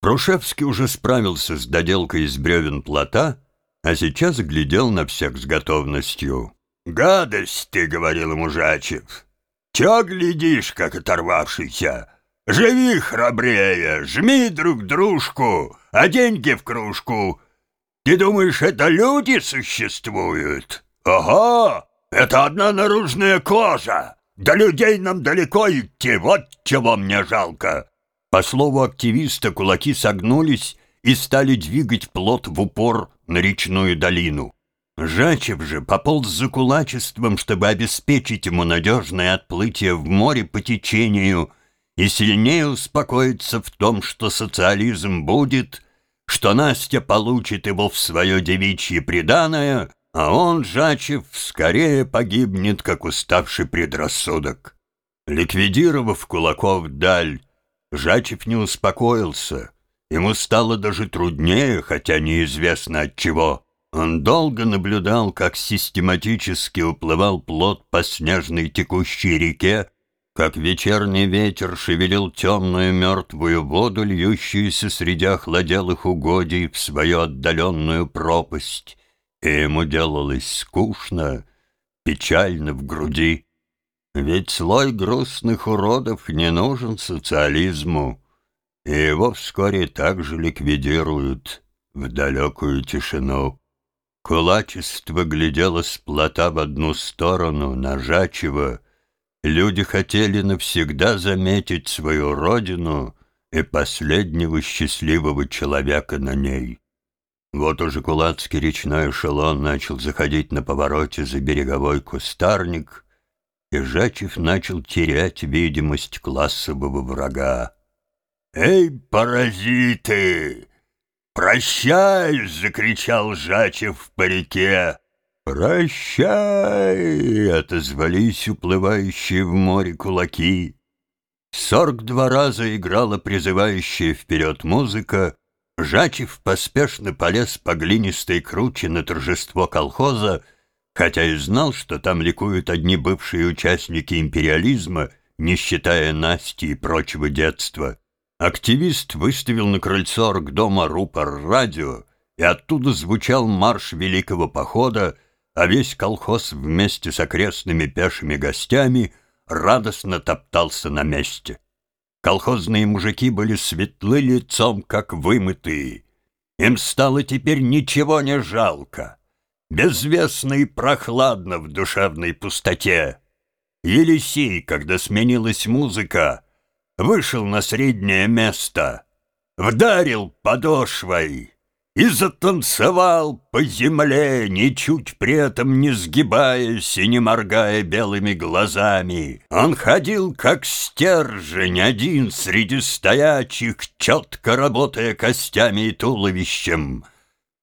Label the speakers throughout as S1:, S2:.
S1: Прушевский уже справился с доделкой из бревен плота, а сейчас глядел на всех с готовностью. «Гадость, ты, — говорил ему Жачев, — чё глядишь, как оторвавшийся? Живи храбрее, жми друг дружку, а деньги в кружку. Ты думаешь, это люди существуют? Ага, это одна наружная кожа. До людей нам далеко идти, вот чего мне жалко. По слову активиста, кулаки согнулись и стали двигать плот в упор на речную долину. Жачев же пополз за кулачеством, чтобы обеспечить ему надежное отплытие в море по течению и сильнее успокоиться в том, что социализм будет, что Настя получит его в свое девичье преданное, а он, Жачев, скорее погибнет, как уставший предрассудок. Ликвидировав кулаков даль, Жачев не успокоился. Ему стало даже труднее, хотя неизвестно от чего. Он долго наблюдал, как систематически уплывал плод по снежной текущей реке, как вечерний ветер шевелил темную мертвую воду, льющуюся среди охладелых угодий в свою отдаленную пропасть, и ему делалось скучно, печально в груди. Ведь слой грустных уродов не нужен социализму, и его вскоре также ликвидируют в далекую тишину. Кулачество глядело с плота в одну сторону, нажачиво. Люди хотели навсегда заметить свою родину и последнего счастливого человека на ней. Вот уже кулацкий речной эшелон начал заходить на повороте за береговой кустарник — и Жачев начал терять видимость классового врага. «Эй, паразиты! Прощай!» — закричал Жачев по реке. «Прощай!» — отозвались уплывающие в море кулаки. Сорок два раза играла призывающая вперед музыка. Жачев поспешно полез по глинистой круче на торжество колхоза, хотя и знал, что там ликуют одни бывшие участники империализма, не считая Насти и прочего детства. Активист выставил на крыльцо дома рупор радио, и оттуда звучал марш Великого Похода, а весь колхоз вместе с окрестными пешими гостями радостно топтался на месте. Колхозные мужики были светлы лицом, как вымытые. Им стало теперь ничего не жалко безвестно и прохладно в душевной пустоте. Елисей, когда сменилась музыка, вышел на среднее место, вдарил подошвой и затанцевал по земле, ничуть при этом не сгибаясь и не моргая белыми глазами. Он ходил как стержень один среди стоячих, четко работая костями и туловищем —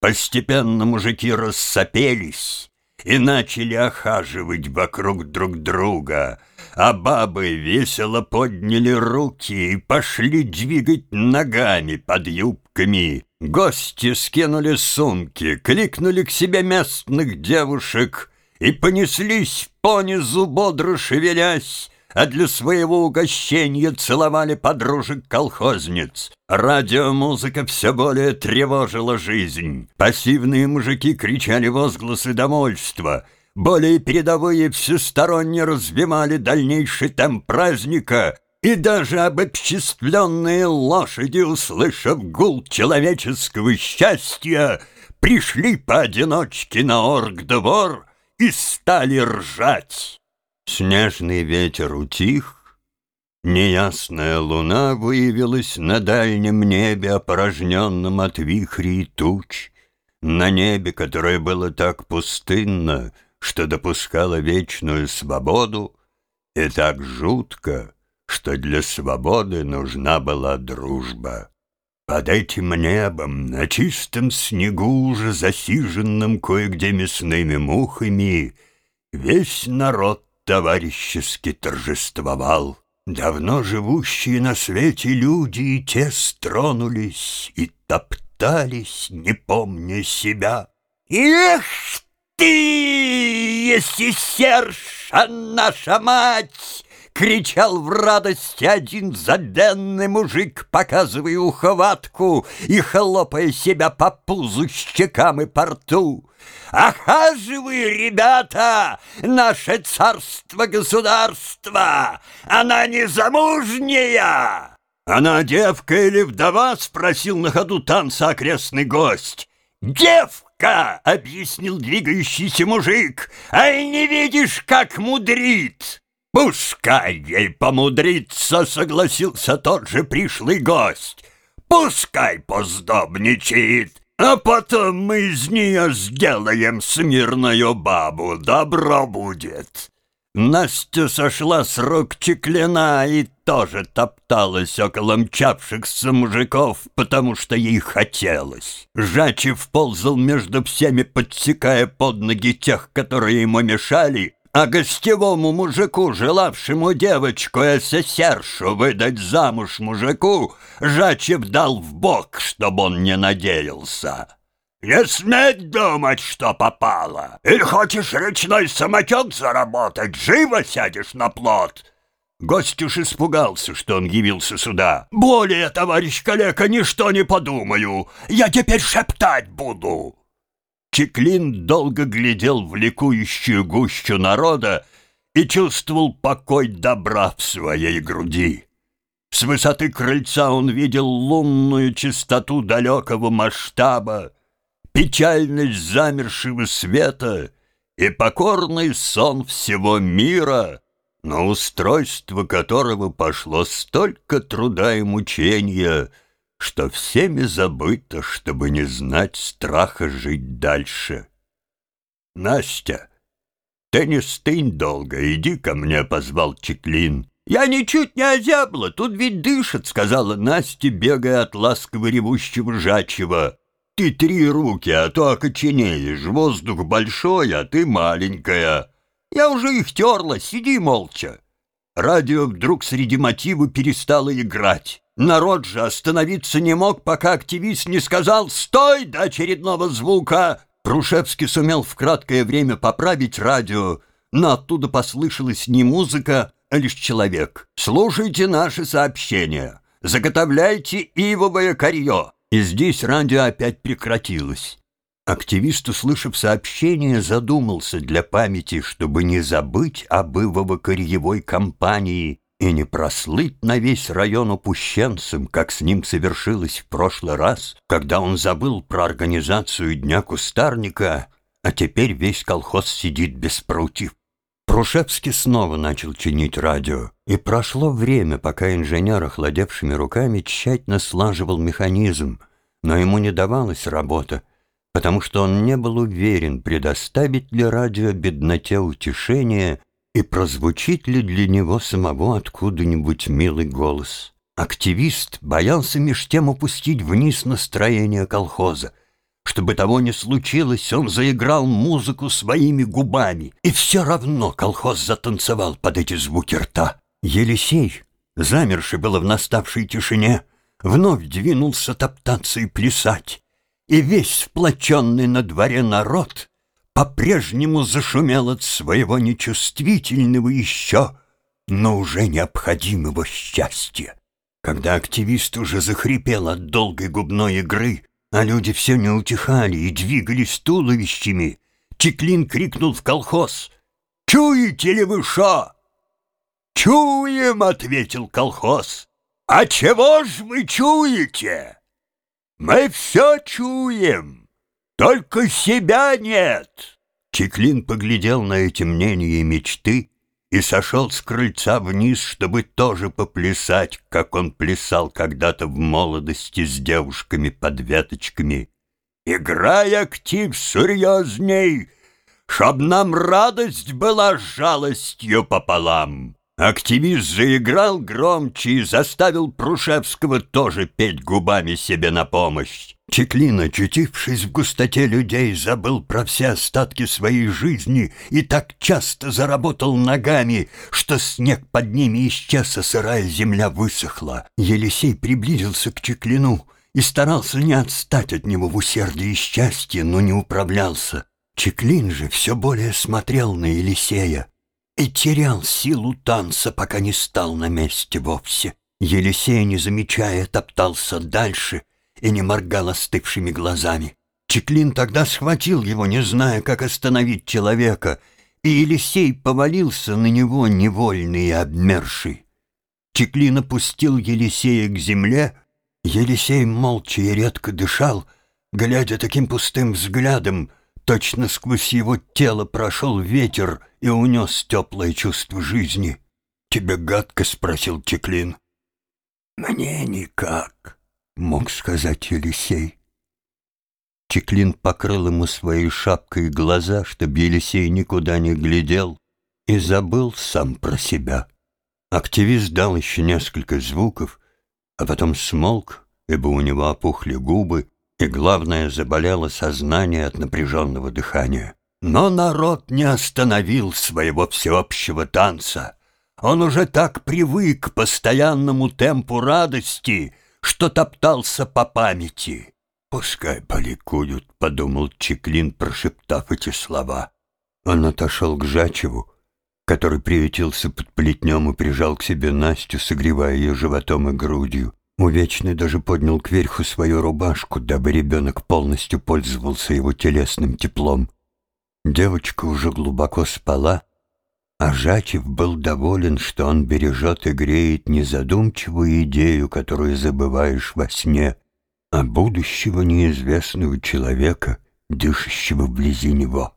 S1: Постепенно мужики рассопелись и начали охаживать вокруг друг друга, а бабы весело подняли руки и пошли двигать ногами под юбками. Гости скинули сумки, кликнули к себе местных девушек и понеслись понизу, бодро шевелясь, а для своего угощения целовали подружек-колхозниц. Радиомузыка все более тревожила жизнь. Пассивные мужики кричали возгласы довольства. Более передовые всесторонне развивали дальнейший темп праздника, и даже обобществленные лошади, услышав гул человеческого счастья, пришли поодиночке на оргдвор и стали ржать. Снежный ветер утих, Неясная луна выявилась на дальнем небе, опорожненном от вихрей туч, на небе, которое было так пустынно, что допускало вечную свободу, и так жутко, что для свободы нужна была дружба. Под этим небом, на чистом снегу, уже засиженном кое-где мясными мухами, весь народ товарищески торжествовал. Давно живущие на свете люди и те стронулись и топтались, не помня себя. «Эх ты, если Серша наша мать!» — кричал в радости один заденный мужик, показывая ухватку и хлопая себя по пузу, щекам и порту. «Аха же вы, ребята, наше царство-государство! Она не замужняя!» «Она девка или вдова?» — спросил на ходу танца окрестный гость. «Девка!» — объяснил двигающийся мужик. «Ай, не видишь, как мудрит!» «Пускай ей помудрится!» — согласился тот же пришлый гость. «Пускай поздобничает, а потом мы из нее сделаем смирную бабу, добро будет!» Настя сошла с рук Чеклина и тоже топталась около мчавшихся мужиков, потому что ей хотелось. Жачев ползал между всеми, подсекая под ноги тех, которые ему мешали, а гостевому мужику, желавшему девочку эсэсершу выдать замуж мужику, Жачев дал в бок, чтобы он не надеялся. Не сметь думать, что попало. Или хочешь речной самотек заработать, живо сядешь на плот. Гость уж испугался, что он явился сюда. «Более, товарищ коллега, ничто не подумаю. Я теперь шептать буду». Чеклин долго глядел в ликующую гущу народа и чувствовал покой добра в своей груди. С высоты крыльца он видел лунную чистоту далекого масштаба, печальность замершего света и покорный сон всего мира, на устройство которого пошло столько труда и мучения, что всеми забыто, чтобы не знать страха жить дальше. «Настя, ты не стынь долго, иди ко мне», — позвал Чеклин. «Я ничуть не озябла, тут ведь дышит», — сказала Настя, бегая от ласково ревущего жачьего. Ты три руки, а то окоченеешь. Воздух большой, а ты маленькая. Я уже их терла, сиди молча. Радио вдруг среди мотива перестало играть. Народ же остановиться не мог, пока активист не сказал «Стой!» до очередного звука. Прушевский сумел в краткое время поправить радио, но оттуда послышалась не музыка, а лишь человек. «Слушайте наши сообщения. Заготовляйте ивовое корье. И здесь радио опять прекратилось. Активист, услышав сообщение, задумался для памяти, чтобы не забыть об ивово-корьевой компании и не прослыть на весь район упущенцем, как с ним совершилось в прошлый раз, когда он забыл про организацию Дня Кустарника, а теперь весь колхоз сидит без прутьев. Прушевский снова начал чинить радио, и прошло время, пока инженер, охладевшими руками, тщательно слаживал механизм, но ему не давалась работа, потому что он не был уверен, предоставить ли радио бедноте утешение и прозвучит ли для него самого откуда-нибудь милый голос. Активист боялся меж тем упустить вниз настроение колхоза, чтобы того не случилось, он заиграл музыку своими губами, и все равно колхоз затанцевал под эти звуки рта. Елисей, замерший было в наставшей тишине, вновь двинулся топтаться и плясать, и весь сплоченный на дворе народ по-прежнему зашумел от своего нечувствительного еще, но уже необходимого счастья. Когда активист уже захрипел от долгой губной игры, а люди все не утихали и двигались туловищами. Чеклин крикнул в колхоз. «Чуете ли вы шо?» «Чуем!» — ответил колхоз. «А чего ж вы чуете?» «Мы все чуем, только себя нет!» Чеклин поглядел на эти мнения и мечты и сошел с крыльца вниз, чтобы тоже поплясать, как он плясал когда-то в молодости с девушками под веточками. «Играй актив серьезней, чтоб нам радость была жалостью пополам!» Активист заиграл громче и заставил Прушевского тоже петь губами себе на помощь. Чеклин, очутившись в густоте людей, забыл про все остатки своей жизни и так часто заработал ногами, что снег под ними исчез, а сырая земля высохла. Елисей приблизился к Чеклину и старался не отстать от него в усердии и счастье, но не управлялся. Чеклин же все более смотрел на Елисея. И терял силу танца, пока не стал на месте вовсе. Елисей, не замечая, топтался дальше и не моргал остывшими глазами. Чеклин тогда схватил его, не зная, как остановить человека, и Елисей повалился на него, невольный и обмерший. Чеклин опустил Елисея к земле, Елисей молча и редко дышал, глядя таким пустым взглядом, точно сквозь его тело прошел ветер и унес теплое чувство жизни. «Тебе гадко?» — спросил Чеклин. «Мне никак», — мог сказать Елисей. Чеклин покрыл ему своей шапкой глаза, чтобы Елисей никуда не глядел, и забыл сам про себя. Активист дал еще несколько звуков, а потом смолк, ибо у него опухли губы, и, главное, заболело сознание от напряженного дыхания. Но народ не остановил своего всеобщего танца. Он уже так привык к постоянному темпу радости, что топтался по памяти. «Пускай поликуют», — подумал Чеклин, прошептав эти слова. Он отошел к Жачеву, который приютился под плетнем и прижал к себе Настю, согревая ее животом и грудью. Увечный даже поднял кверху свою рубашку, дабы ребенок полностью пользовался его телесным теплом. Девочка уже глубоко спала, а Жачев был доволен, что он бережет и греет незадумчивую идею, которую забываешь во сне — а будущего неизвестного человека, дышащего вблизи него.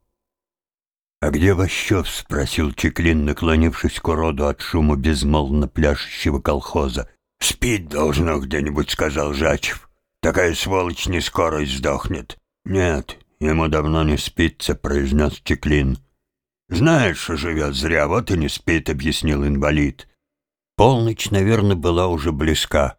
S1: «А где Ващев?» — спросил Чеклин, наклонившись к уроду от шума безмолвно пляшущего колхоза. «Спит должно где-нибудь», — сказал Жачев. «Такая сволочь не скоро сдохнет». «Нет, ему давно не спится», — произнес Чеклин. «Знаешь, что живет зря, вот и не спит», — объяснил инвалид. Полночь, наверное, была уже близка.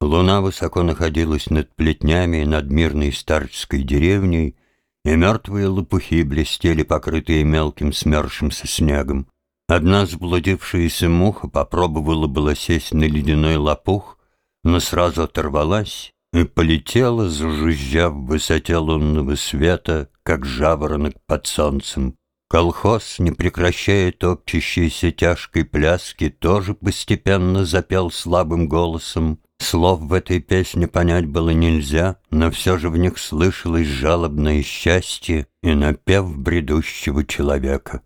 S1: Луна высоко находилась над плетнями над мирной старческой деревней, и мертвые лопухи блестели, покрытые мелким смерзшимся снегом. Одна заблудившаяся муха попробовала было сесть на ледяной лопух, но сразу оторвалась и полетела, зажужжав в высоте лунного света, как жаворонок под солнцем. Колхоз, не прекращая топчущейся тяжкой пляски, тоже постепенно запел слабым голосом, Слов в этой песне понять было нельзя, но все же в них слышалось жалобное счастье и напев бредущего человека.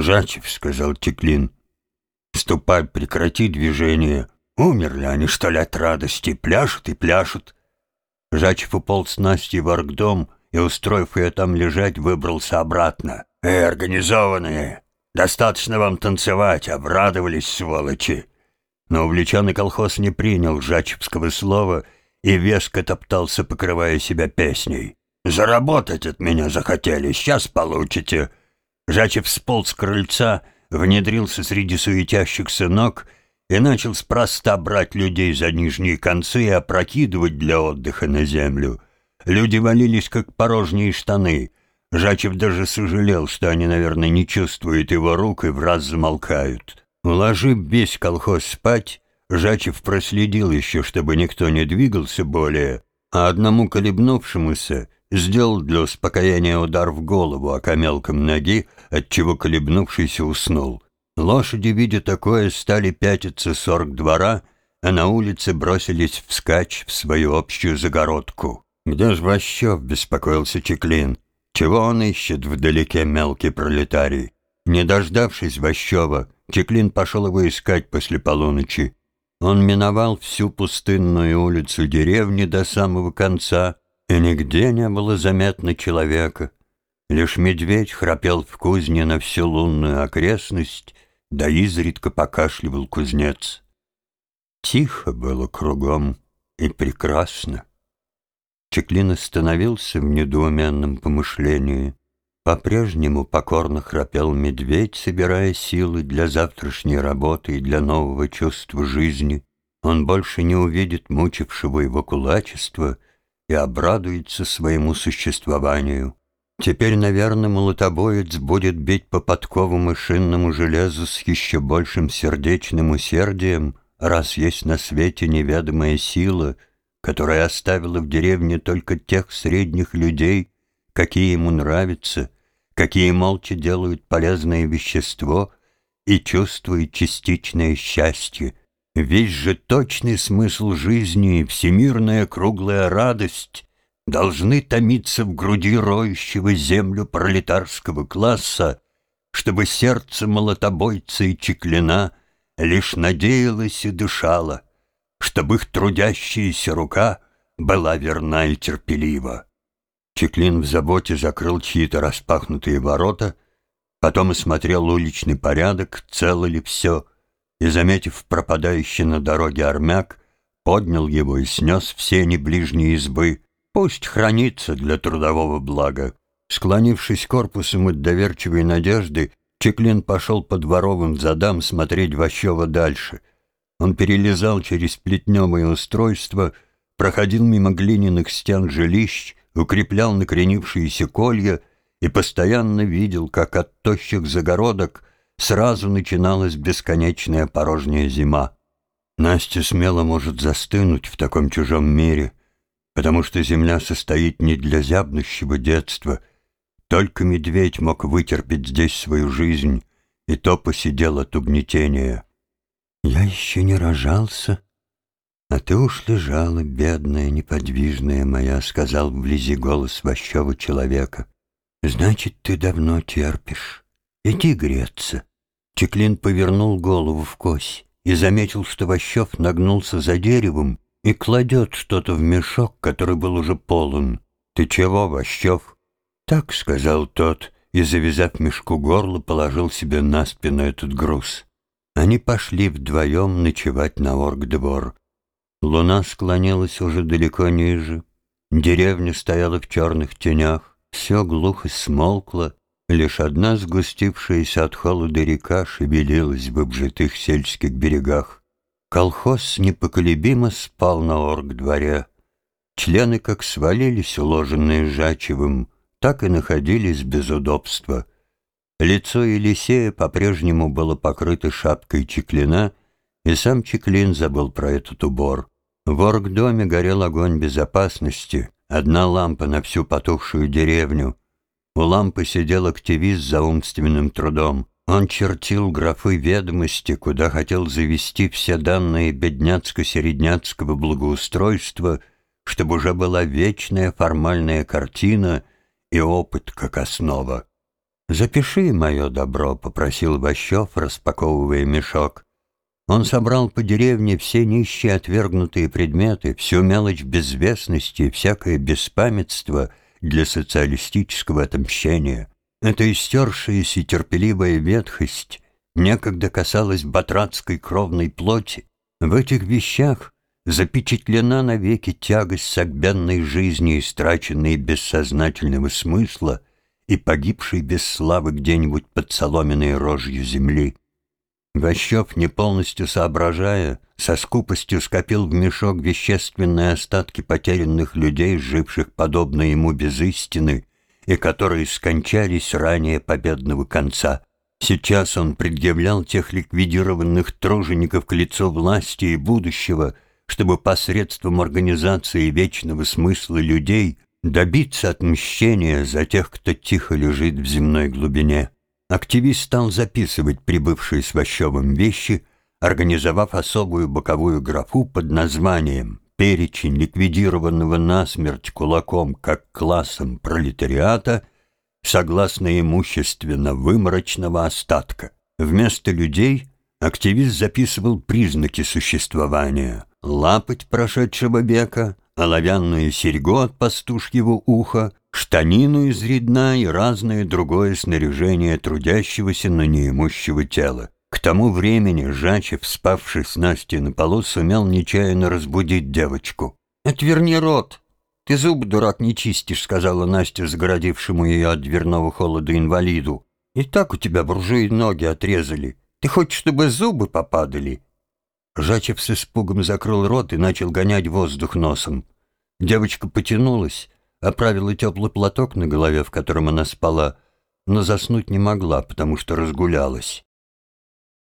S1: «Жачев», — сказал Теклин, — «ступай, прекрати движение. Умерли они, что ли, от радости, пляшут и пляшут». Жачев уполз Настей в оргдом и, устроив ее там лежать, выбрался обратно. «Эй, организованные, достаточно вам танцевать, обрадовались, сволочи!» Но увлеченный колхоз не принял жачевского слова и веско топтался, покрывая себя песней. «Заработать от меня захотели, сейчас получите!» Жачев сполз с крыльца, внедрился среди суетящихся ног и начал спроста брать людей за нижние концы и опрокидывать для отдыха на землю. Люди валились, как порожние штаны. Жачев даже сожалел, что они, наверное, не чувствуют его рук и в раз замолкают. Уложив весь колхоз спать, Жачев проследил еще, чтобы никто не двигался более, а одному колебнувшемуся сделал для успокоения удар в голову окамелком ноги, отчего колебнувшийся уснул. Лошади, видя такое, стали пятиться сорок двора, а на улице бросились вскачь в свою общую загородку. «Где ж Ващев?» — беспокоился Чеклин. «Чего он ищет вдалеке, мелкий пролетарий?» Не дождавшись Ващева, Чеклин пошел его искать после полуночи. Он миновал всю пустынную улицу деревни до самого конца, и нигде не было заметно человека. Лишь медведь храпел в кузне на всю лунную окрестность, да изредка покашливал кузнец. Тихо было кругом и прекрасно. Чеклин остановился в недоуменном помышлении. По-прежнему покорно храпел медведь, собирая силы для завтрашней работы и для нового чувства жизни. Он больше не увидит мучившего его кулачества и обрадуется своему существованию. Теперь, наверное, молотобоец будет бить по подковам и шинному железу с еще большим сердечным усердием, раз есть на свете неведомая сила, которая оставила в деревне только тех средних людей, какие ему нравятся, какие молча делают полезное вещество и чувствует частичное счастье. Весь же точный смысл жизни и всемирная круглая радость должны томиться в груди роющего землю пролетарского класса, чтобы сердце молотобойца и чеклина лишь надеялось и дышало, чтобы их трудящаяся рука была верна и терпелива. Чеклин в заботе закрыл чьи-то распахнутые ворота, потом осмотрел уличный порядок, цело ли все, и, заметив пропадающий на дороге армяк, поднял его и снес все неближние избы, пусть хранится для трудового блага. Склонившись корпусом от доверчивой надежды, Чеклин пошел по дворовым задам смотреть Ващева дальше. Он перелезал через плетневое устройство, проходил мимо глиняных стен жилищ, укреплял накренившиеся колья и постоянно видел, как от тощих загородок сразу начиналась бесконечная порожняя зима. Настя смело может застынуть в таком чужом мире, потому что земля состоит не для зябнущего детства. Только медведь мог вытерпеть здесь свою жизнь, и то посидел от угнетения. «Я еще не рожался», «А ты уж лежала, бедная, неподвижная моя», — сказал вблизи голос вощего человека. «Значит, ты давно терпишь. Иди греться». Чеклин повернул голову в кось и заметил, что Ващев нагнулся за деревом и кладет что-то в мешок, который был уже полон. «Ты чего, Ващев?» «Так», — сказал тот, и, завязав мешку горло, положил себе на спину этот груз. Они пошли вдвоем ночевать на оргдвор. Луна склонилась уже далеко ниже. Деревня стояла в черных тенях. Все глухо смолкло. Лишь одна сгустившаяся от холода река шевелилась в обжитых сельских берегах. Колхоз непоколебимо спал на оргдворе. Члены как свалились, уложенные Жачевым, так и находились без удобства. Лицо Елисея по-прежнему было покрыто шапкой чеклина, и сам Чеклин забыл про этот убор. В оргдоме горел огонь безопасности, одна лампа на всю потухшую деревню. У лампы сидел активист за умственным трудом. Он чертил графы ведомости, куда хотел завести все данные бедняцко-середняцкого благоустройства, чтобы уже была вечная формальная картина и опыт как основа. «Запиши мое добро», — попросил Ващев, распаковывая мешок. Он собрал по деревне все нищие отвергнутые предметы, всю мелочь безвестности, всякое беспамятство для социалистического отмщения. Эта истершаяся терпеливая ветхость некогда касалась батратской кровной плоти. В этих вещах запечатлена навеки тягость согбенной жизни, истраченной без сознательного смысла и погибшей без славы где-нибудь под соломенной рожью земли. Ващев, не полностью соображая, со скупостью скопил в мешок вещественные остатки потерянных людей, живших подобно ему без истины, и которые скончались ранее победного конца. Сейчас он предъявлял тех ликвидированных тружеников к лицу власти и будущего, чтобы посредством организации вечного смысла людей добиться отмщения за тех, кто тихо лежит в земной глубине. Активист стал записывать прибывшие с Ващевым вещи, организовав особую боковую графу под названием «Перечень ликвидированного насмерть кулаком как классом пролетариата» согласно имущественно-выморочного остатка. Вместо людей активист записывал признаки существования – лапоть прошедшего века, оловянную серьгу от пастушьего уха, штанину из редна и разное другое снаряжение трудящегося, но неимущего тела. К тому времени Жачев, спавший с Настей на полу, сумел нечаянно разбудить девочку. «Отверни рот! Ты зуб, дурак, не чистишь», — сказала Настя, загородившему ее от дверного холода инвалиду. «И так у тебя буржуи ноги отрезали. Ты хочешь, чтобы зубы попадали?» Жачев с испугом закрыл рот и начал гонять воздух носом. Девочка потянулась, оправила теплый платок на голове, в котором она спала, но заснуть не могла, потому что разгулялась.